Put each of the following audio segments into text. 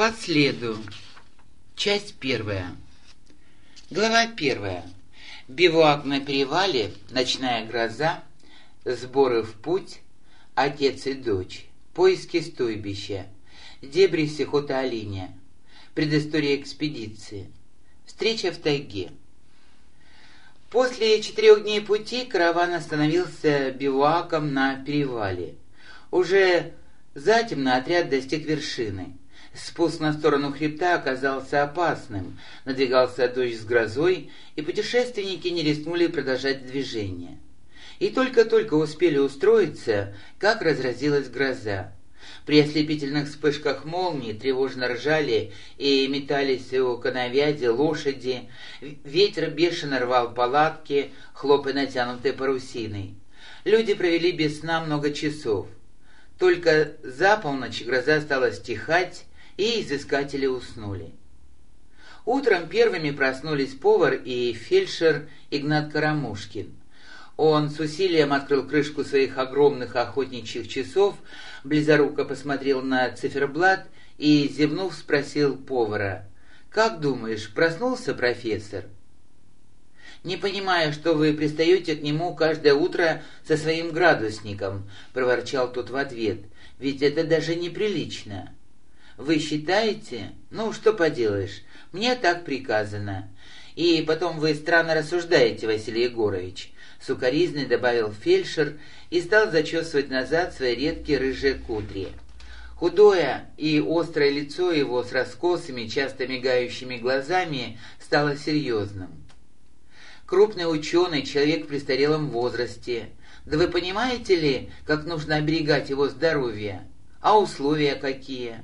По следу. Часть первая. Глава первая. Бивуак на перевале, ночная гроза, сборы в путь, отец и дочь, поиски стойбища, дебри Сихота-Алиня, предыстория экспедиции, встреча в тайге. После четырех дней пути караван остановился бивуаком на перевале. Уже затемно отряд достиг вершины. Спуск на сторону хребта оказался опасным, надвигался дождь с грозой, и путешественники не рискнули продолжать движение. И только-только успели устроиться, как разразилась гроза. При ослепительных вспышках молний тревожно ржали и метались у коновязи лошади, ветер бешено рвал палатки, хлопая натянутой парусиной. Люди провели без сна много часов. Только за полночь гроза стала стихать, и изыскатели уснули. Утром первыми проснулись повар и фельдшер Игнат Карамушкин. Он с усилием открыл крышку своих огромных охотничьих часов, близоруко посмотрел на циферблат и, зевнув, спросил повара, «Как думаешь, проснулся профессор?» «Не понимая, что вы пристаете к нему каждое утро со своим градусником», — проворчал тот в ответ, «ведь это даже неприлично». Вы считаете? Ну, что поделаешь, мне так приказано. И потом вы странно рассуждаете, Василий Егорович. Сукаризный добавил фельдшер и стал зачесывать назад свои редкие рыжие кудри. Худое и острое лицо его с раскосыми, часто мигающими глазами стало серьезным. Крупный ученый, человек в престарелом возрасте. Да вы понимаете ли, как нужно оберегать его здоровье? А условия какие?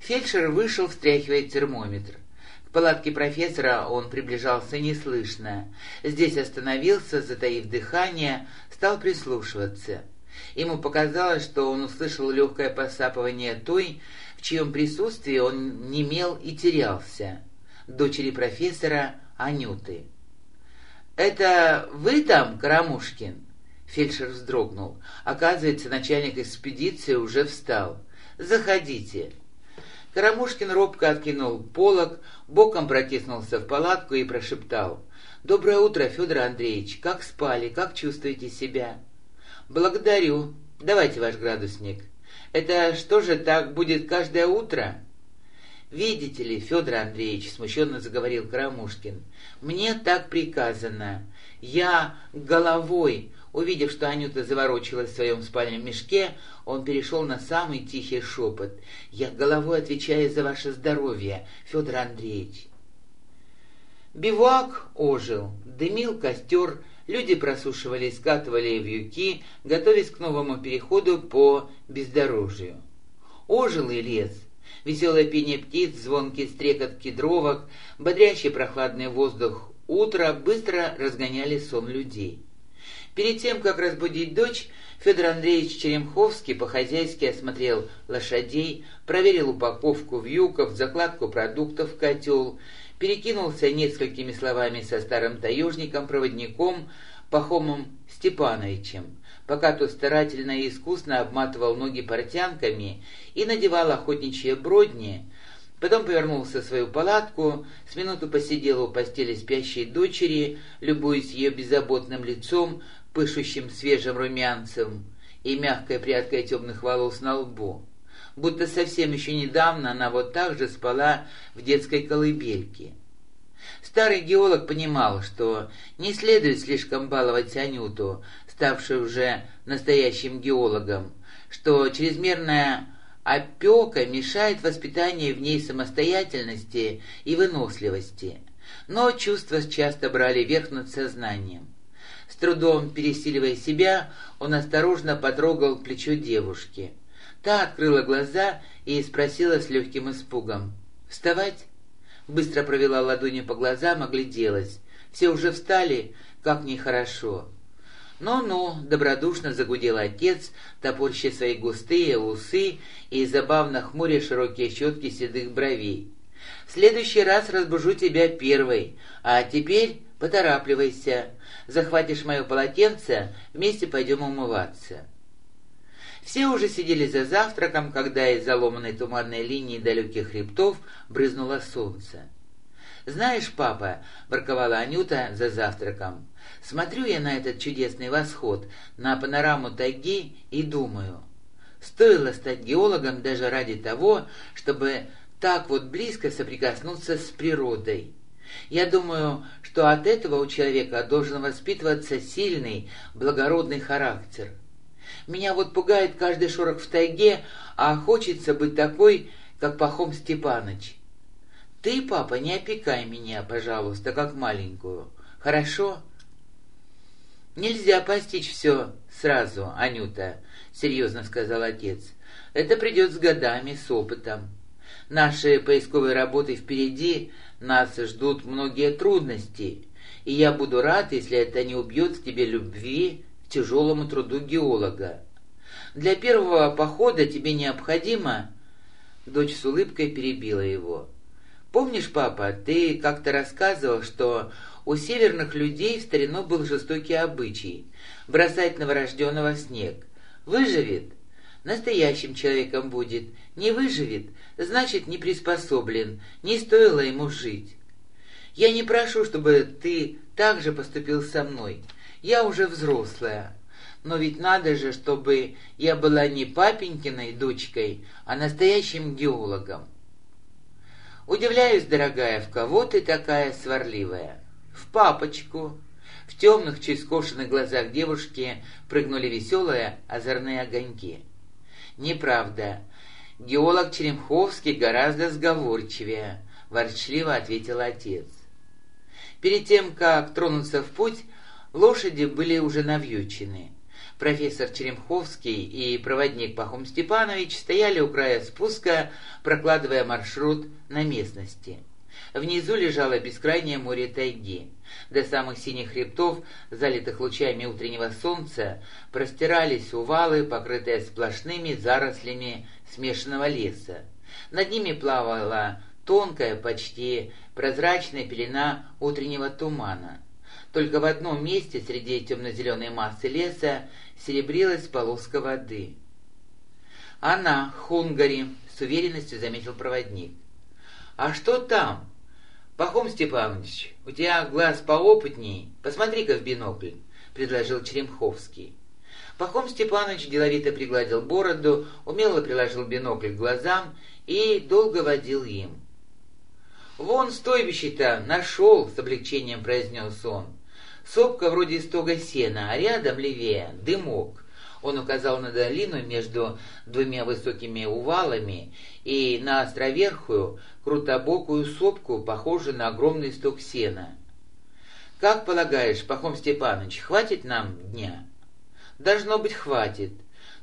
Фельдшер вышел, встряхивая термометр. К палатке профессора он приближался неслышно. Здесь остановился, затаив дыхание, стал прислушиваться. Ему показалось, что он услышал легкое посапывание той, в чьем присутствии он немел и терялся, дочери профессора Анюты. «Это вы там, Карамушкин?» Фельдшер вздрогнул. Оказывается, начальник экспедиции уже встал. «Заходите». Карамушкин робко откинул полог, боком протиснулся в палатку и прошептал. «Доброе утро, Федор Андреевич. Как спали? Как чувствуете себя?» «Благодарю. Давайте ваш градусник. Это что же так будет каждое утро?» «Видите ли, Федор Андреевич», — смущенно заговорил Карамушкин, — «мне так приказано. Я головой, Увидев, что Анюта заворочилась в своем спальном мешке, он перешел на самый тихий шепот. «Я головой отвечаю за ваше здоровье, Федор Андреевич». Бивак ожил, дымил костер, люди просушивали и скатывали вьюки, готовясь к новому переходу по бездорожью. Ожил и лес. Веселое пение птиц, звонкий стрекот кедровок, бодрящий прохладный воздух утра быстро разгоняли сон людей. Перед тем, как разбудить дочь, Федор Андреевич Черемховский по-хозяйски осмотрел лошадей, проверил упаковку вьюков, закладку продуктов в котел, перекинулся несколькими словами со старым таежником-проводником Пахомом Степановичем, пока тот старательно и искусно обматывал ноги портянками и надевал охотничьи бродни, Потом повернулся в свою палатку, с минуту посидел у постели спящей дочери, любуясь ее беззаботным лицом, пышущим свежим румянцем и мягкой прядкой темных волос на лбу. Будто совсем еще недавно она вот так же спала в детской колыбельке. Старый геолог понимал, что не следует слишком баловать Анюту, ставшую уже настоящим геологом, что чрезмерная опека мешает воспитанию в ней самостоятельности и выносливости. Но чувства часто брали верх над сознанием. С трудом пересиливая себя, он осторожно потрогал плечо девушки. Та открыла глаза и спросила с легким испугом. «Вставать?» Быстро провела ладони по глазам, огляделась. «Все уже встали? Как нехорошо!» «Ну-ну», — добродушно загудел отец, топорща свои густые усы и забавно хмуря широкие щетки седых бровей. «В следующий раз разбужу тебя первой, а теперь поторапливайся. Захватишь мое полотенце, вместе пойдем умываться». Все уже сидели за завтраком, когда из заломанной туманной линии далеких хребтов брызнуло солнце. «Знаешь, папа», — ворковала Анюта за завтраком, — «смотрю я на этот чудесный восход, на панораму тайги и думаю, стоило стать геологом даже ради того, чтобы так вот близко соприкоснуться с природой. Я думаю, что от этого у человека должен воспитываться сильный, благородный характер. Меня вот пугает каждый шорох в тайге, а хочется быть такой, как Пахом Степаныч. Ты, папа, не опекай меня, пожалуйста, как маленькую. Хорошо? Нельзя постичь все сразу, Анюта, серьезно сказал отец. Это придет с годами, с опытом. Наши поисковые работы впереди, нас ждут многие трудности, и я буду рад, если это не убьет в тебе любви к тяжелому труду геолога. Для первого похода тебе необходимо...» Дочь с улыбкой перебила его. «Помнишь, папа, ты как-то рассказывал, что у северных людей в старину был жестокий обычай — бросать новорожденного в снег. Выживет — настоящим человеком будет, не выживет — значит, не приспособлен, не стоило ему жить. Я не прошу, чтобы ты так же поступил со мной. Я уже взрослая. Но ведь надо же, чтобы я была не папенькиной дочкой, а настоящим геологом. Удивляюсь, дорогая, в кого ты такая сварливая? В папочку. В темных, чуть глазах девушки прыгнули веселые озорные огоньки. Неправда. Геолог Черемховский гораздо сговорчивее, ворчливо ответил отец. Перед тем, как тронуться в путь, лошади были уже навьючены. Профессор Черемховский и проводник Пахом Степанович стояли у края спуска, прокладывая маршрут на местности. Внизу лежало бескрайнее море тайги. До самых синих хребтов, залитых лучами утреннего солнца, простирались увалы, покрытые сплошными зарослями смешанного леса. Над ними плавала тонкая, почти прозрачная пелена утреннего тумана. Только в одном месте среди темно-зеленой массы леса серебрилась полоска воды. «Она, Хунгари», — с уверенностью заметил проводник. «А что там?» «Пахом Степанович, у тебя глаз поопытней, посмотри-ка в бинокль», — предложил Черемховский. Пахом Степанович деловито пригладил бороду, умело приложил бинокль к глазам и долго водил им. «Вон стойбище-то нашел!» — с облегчением произнес он. «Сопка вроде стога сена, а рядом левее — дымок». Он указал на долину между двумя высокими увалами и на островерхую, крутобокую сопку, похожую на огромный сток сена. «Как полагаешь, Пахом Степанович, хватит нам дня?» Должно быть, хватит.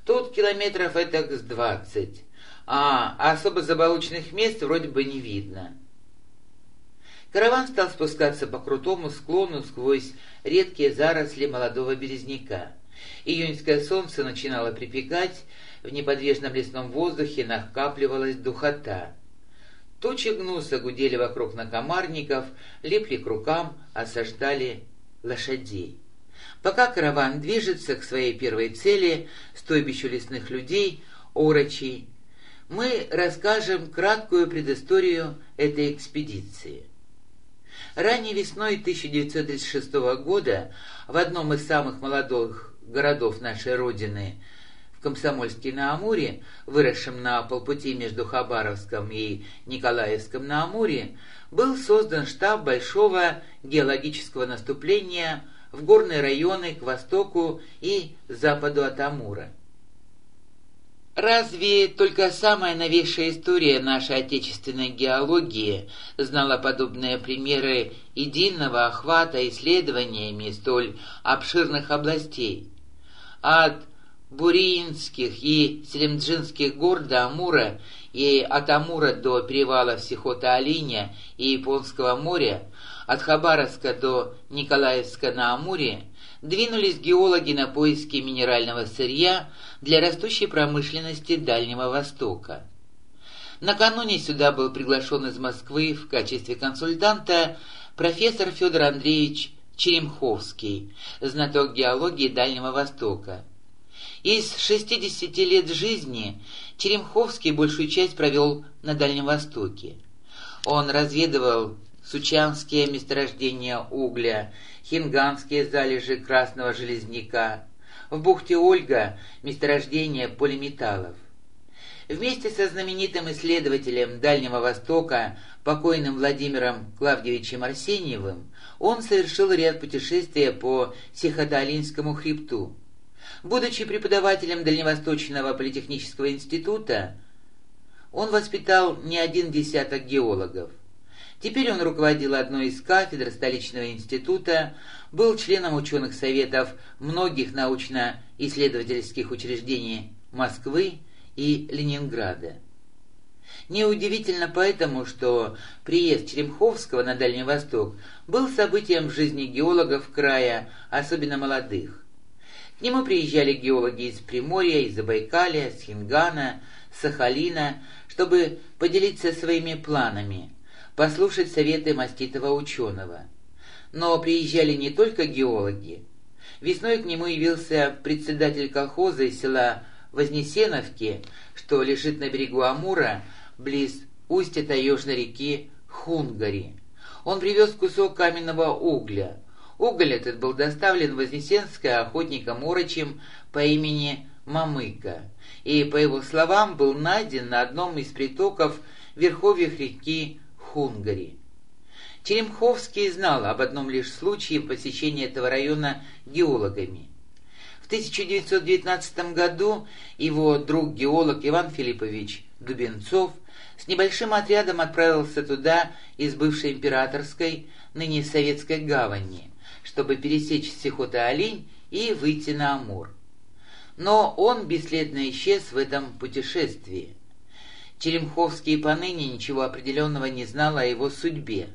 Тут километров это с двадцать. А особо заболоченных мест вроде бы не видно. Караван стал спускаться по крутому склону сквозь редкие заросли молодого березняка. Июньское солнце начинало припекать, в неподвижном лесном воздухе накапливалась духота. Тучи гнуса гудели вокруг накомарников, липли к рукам, осаждали лошадей. Пока караван движется к своей первой цели, стойбищу лесных людей, орочей, мы расскажем краткую предысторию этой экспедиции. Ранней весной 1936 года в одном из самых молодых городов нашей Родины, в Комсомольске-на-Амуре, выросшем на полпути между Хабаровском и Николаевском на Амуре, был создан штаб большого геологического наступления в горные районы к востоку и западу от Амура. Разве только самая новейшая история нашей отечественной геологии знала подобные примеры единого охвата исследованиями столь обширных областей? От Буриинских и Селимджинских гор до Амура и от Амура до перевала Сихота-Алиня и Японского моря от Хабаровска до Николаевска на Амуре двинулись геологи на поиски минерального сырья для растущей промышленности Дальнего Востока. Накануне сюда был приглашен из Москвы в качестве консультанта профессор Федор Андреевич Черемховский, знаток геологии Дальнего Востока. Из 60 лет жизни Черемховский большую часть провел на Дальнем Востоке. Он разведывал сучанские месторождения угля, хинганские залежи красного железняка, в бухте Ольга месторождение полиметаллов. Вместе со знаменитым исследователем Дальнего Востока, покойным Владимиром Клавдевичем Арсеньевым, он совершил ряд путешествий по Сихоталинскому хребту. Будучи преподавателем Дальневосточного политехнического института, он воспитал не один десяток геологов. Теперь он руководил одной из кафедр столичного института, был членом ученых советов многих научно-исследовательских учреждений Москвы и Ленинграда. Неудивительно поэтому, что приезд Черемховского на Дальний Восток был событием в жизни геологов края, особенно молодых. К нему приезжали геологи из Приморья, из Забайкалия, с Сахалина, чтобы поделиться своими планами, послушать советы маститого ученого. Но приезжали не только геологи. Весной к нему явился председатель колхоза из села Вознесеновки, что лежит на берегу Амура, близ устья таежной реки Хунгари. Он привез кусок каменного угля. Уголь этот был доставлен в охотником Орочем по имени Мамыка, и, по его словам, был найден на одном из притоков верховьях реки Хунгари. Черемховский знал об одном лишь случае посещения этого района геологами. В 1919 году его друг-геолог Иван Филиппович Дубенцов с небольшим отрядом отправился туда из бывшей императорской, ныне советской гавани, чтобы пересечь Сихота-Олень и выйти на Амур. Но он бесследно исчез в этом путешествии. Черемховский поныне ничего определенного не знал о его судьбе.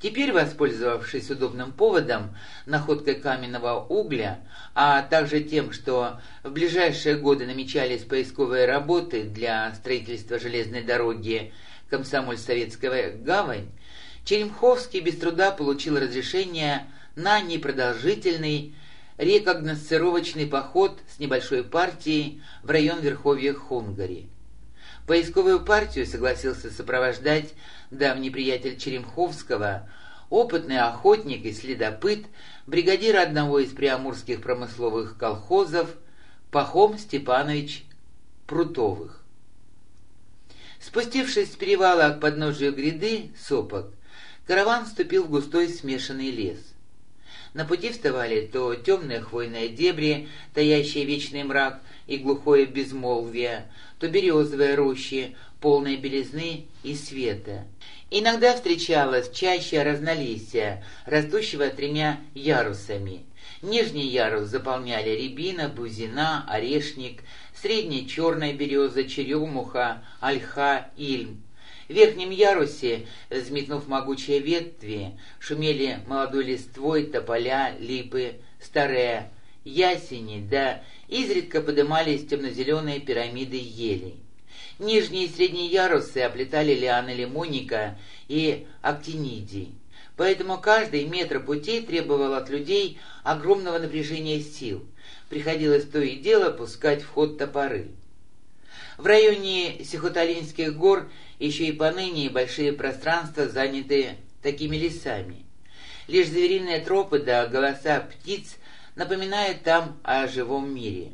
Теперь, воспользовавшись удобным поводом, находкой каменного угля, а также тем, что в ближайшие годы намечались поисковые работы для строительства железной дороги Комсомоль-Советская гавань, Черемховский без труда получил разрешение на непродолжительный рекогносцировочный поход с небольшой партией в район Верховья Хунгари. Поисковую партию согласился сопровождать давний приятель Черемховского, опытный охотник и следопыт, бригадир одного из приамурских промысловых колхозов Пахом Степанович Прутовых. Спустившись с перевала к подножию гряды сопок, караван вступил в густой смешанный лес. На пути вставали то темные хвойные дебри, таящие вечный мрак и глухое безмолвие, то березовые рощи, полные белизны и света. Иногда встречалась чаще разнолистия, растущего тремя ярусами. Нижний ярус заполняли рябина, бузина, орешник, средняя черная береза, черемуха, ольха, ильм. В верхнем ярусе, взметнув могучие ветви, шумели молодой листвой тополя, липы, старые ясени, да изредка подымались темно-зеленые пирамиды елей. Нижние и средние ярусы оплетали лианы лимонника и актинидий. Поэтому каждый метр путей требовал от людей огромного напряжения сил. Приходилось то и дело пускать в ход топоры. В районе Сихоталинских гор еще и поныне большие пространства заняты такими лесами. Лишь звериные тропы да голоса птиц напоминает там о живом мире.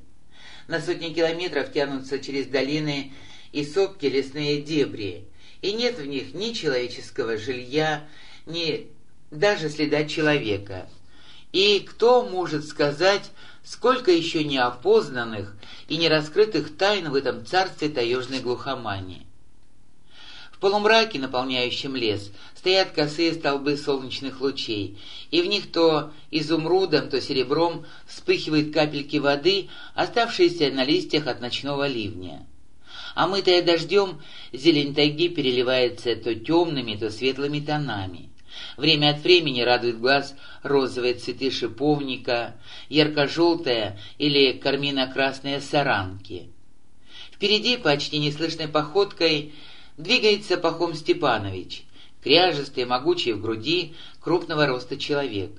На сотни километров тянутся через долины и сопки лесные дебри, и нет в них ни человеческого жилья, ни даже следа человека. И кто может сказать, сколько еще неопознанных и нераскрытых тайн в этом царстве таежной глухомани? В полумраке, наполняющем лес, стоят косые столбы солнечных лучей, и в них то изумрудом, то серебром вспыхивают капельки воды, оставшиеся на листьях от ночного ливня. Омытая дождем, зелень тайги переливается то темными, то светлыми тонами. Время от времени радует глаз розовые цветы шиповника, ярко-желтая или кармино-красные саранки. Впереди, почти неслышной походкой, Двигается Пахом Степанович, кряжестый, могучий в груди, крупного роста человек.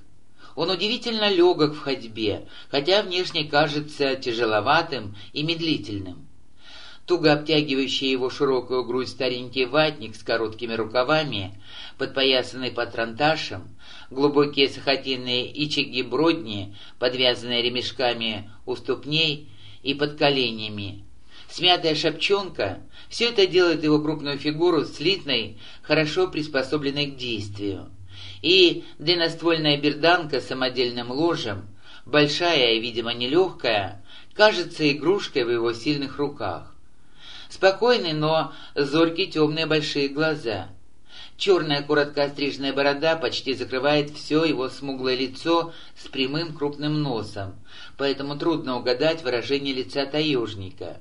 Он удивительно легок в ходьбе, хотя внешне кажется тяжеловатым и медлительным. Туго обтягивающий его широкую грудь старенький ватник с короткими рукавами, подпоясанный патронташем, глубокие сахатинные ичиги-бродни, подвязанные ремешками у ступней и под коленями, смятая шапчонка — все это делает его крупную фигуру слитной, хорошо приспособленной к действию. И длинноствольная берданка с самодельным ложем, большая и, видимо, нелегкая, кажется игрушкой в его сильных руках. Спокойный, но зоркие темные большие глаза. Черная коротко остриженная борода почти закрывает все его смуглое лицо с прямым крупным носом, поэтому трудно угадать выражение лица таежника.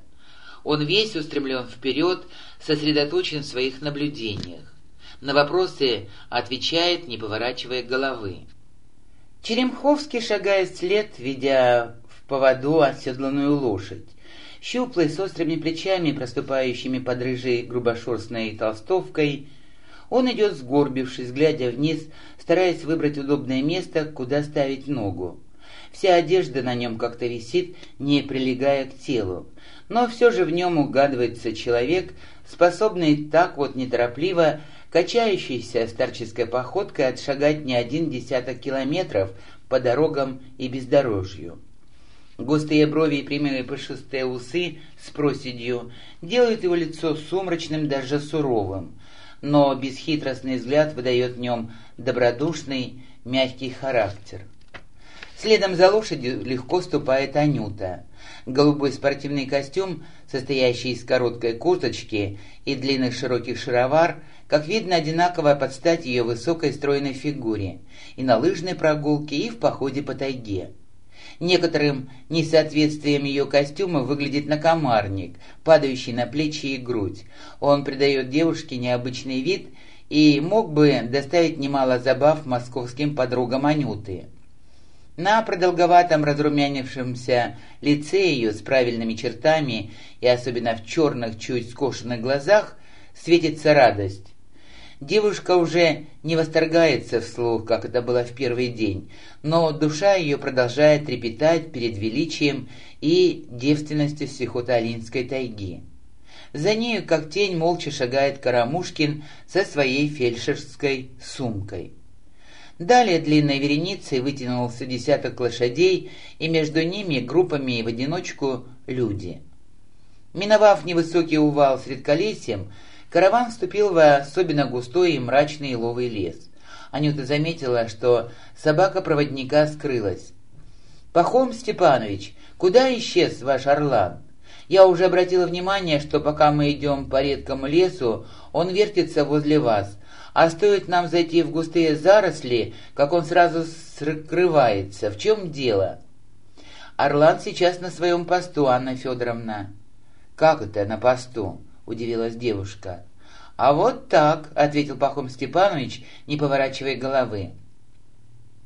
Он весь устремлен вперед, сосредоточен в своих наблюдениях. На вопросы отвечает, не поворачивая головы. Черемховский шагает след, ведя в поводу оседланную лошадь. Щуплый, с острыми плечами, проступающими под рыжей грубошерстной толстовкой, он идет сгорбившись, глядя вниз, стараясь выбрать удобное место, куда ставить ногу. Вся одежда на нем как-то висит, не прилегая к телу. Но все же в нем угадывается человек, способный так вот неторопливо, качающийся старческой походкой отшагать не один десяток километров по дорогам и бездорожью. Густые брови и прямые пушистые усы с проседью делают его лицо сумрачным, даже суровым, но бесхитростный взгляд выдает в нем добродушный, мягкий характер. Следом за лошадью легко ступает Анюта. Голубой спортивный костюм, состоящий из короткой курточки и длинных широких шаровар, как видно, одинаково под стать ее высокой стройной фигуре и на лыжной прогулке, и в походе по тайге. Некоторым несоответствием ее костюма выглядит накомарник, падающий на плечи и грудь. Он придает девушке необычный вид и мог бы доставить немало забав московским подругам Анюты. На продолговатом разрумянившемся лице ее с правильными чертами и особенно в черных, чуть скошенных глазах светится радость. Девушка уже не восторгается вслух, как это было в первый день, но душа ее продолжает трепетать перед величием и девственностью Сихоталинской тайги. За нею, как тень, молча шагает Карамушкин со своей фельдшерской сумкой. Далее длинной вереницей вытянулся десяток лошадей, и между ними группами в одиночку люди. Миновав невысокий увал с редколесьем, Караван вступил в особенно густой и мрачный еловый лес. Анюта заметила, что собака проводника скрылась. «Пахом Степанович, куда исчез ваш орлан? Я уже обратила внимание, что пока мы идем по редкому лесу, он вертится возле вас, а стоит нам зайти в густые заросли, как он сразу скрывается. В чем дело?» «Орлан сейчас на своем посту, Анна Федоровна». «Как это на посту?» — удивилась девушка. «А вот так», — ответил Пахом Степанович, не поворачивая головы.